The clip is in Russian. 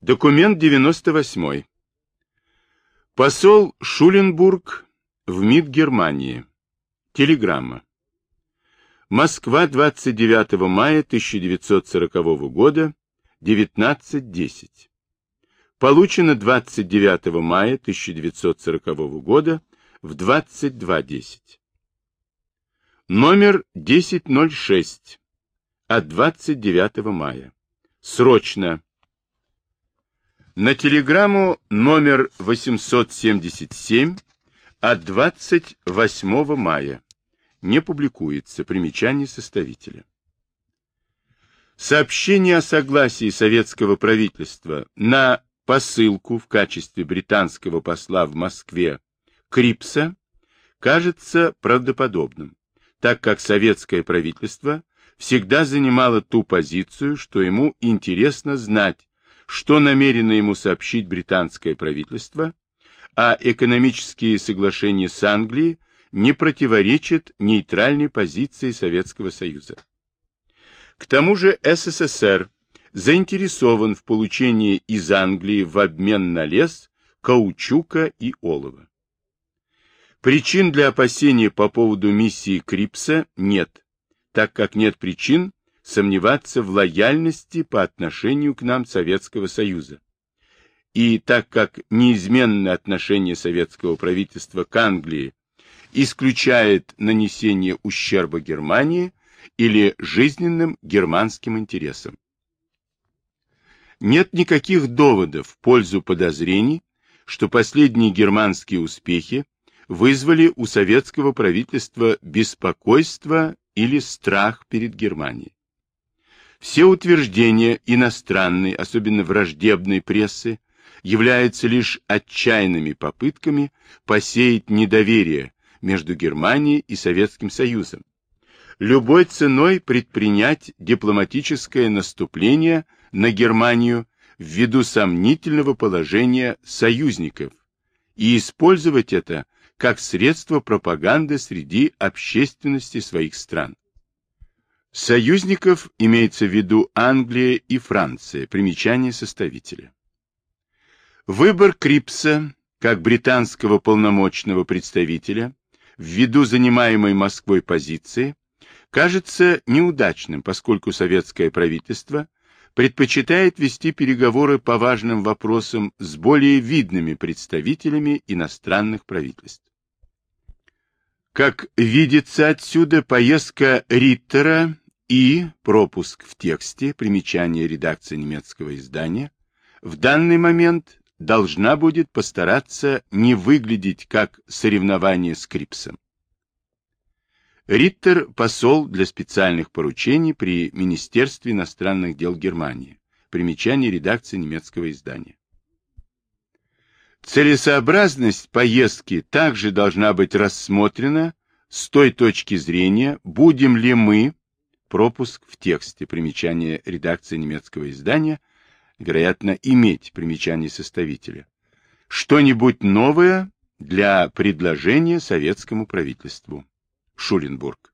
Документ 98. Посол Шуленбург в МИД Германии. Телеграмма. Москва, 29 мая 1940 года, 19.10. Получено 29 мая 1940 года в 22.10. Номер 1006 от 29 мая. Срочно на телеграмму номер 877 от 28 мая. Не публикуется. Примечание составителя. Сообщение о согласии советского правительства на посылку в качестве британского посла в Москве Крипса кажется правдоподобным, так как советское правительство всегда занимало ту позицию, что ему интересно знать, что намерено ему сообщить британское правительство, а экономические соглашения с Англией не противоречат нейтральной позиции Советского Союза. К тому же СССР заинтересован в получении из Англии в обмен на лес, каучука и олова. Причин для опасения по поводу миссии Крипса нет, так как нет причин сомневаться в лояльности по отношению к нам Советского Союза. И так как неизменное отношение советского правительства к Англии исключает нанесение ущерба Германии или жизненным германским интересам. Нет никаких доводов в пользу подозрений, что последние германские успехи вызвали у советского правительства беспокойство или страх перед Германией. Все утверждения иностранной, особенно враждебной прессы, являются лишь отчаянными попытками посеять недоверие между Германией и Советским Союзом, любой ценой предпринять дипломатическое наступление на Германию ввиду сомнительного положения союзников и использовать это как средство пропаганды среди общественности своих стран. Союзников имеется в виду Англия и Франция. Примечание составителя. Выбор Крипса как британского полномочного представителя ввиду занимаемой Москвой позиции кажется неудачным, поскольку советское правительство предпочитает вести переговоры по важным вопросам с более видными представителями иностранных правительств. Как видится отсюда, поездка Риттера и пропуск в тексте, примечание редакции немецкого издания, в данный момент должна будет постараться не выглядеть как соревнование с Крипсом. Риттер – посол для специальных поручений при Министерстве иностранных дел Германии. Примечание редакции немецкого издания. Целесообразность поездки также должна быть рассмотрена с той точки зрения, будем ли мы, пропуск в тексте, примечание редакции немецкого издания, вероятно, иметь примечание составителя, что-нибудь новое для предложения советскому правительству. Шуленбург.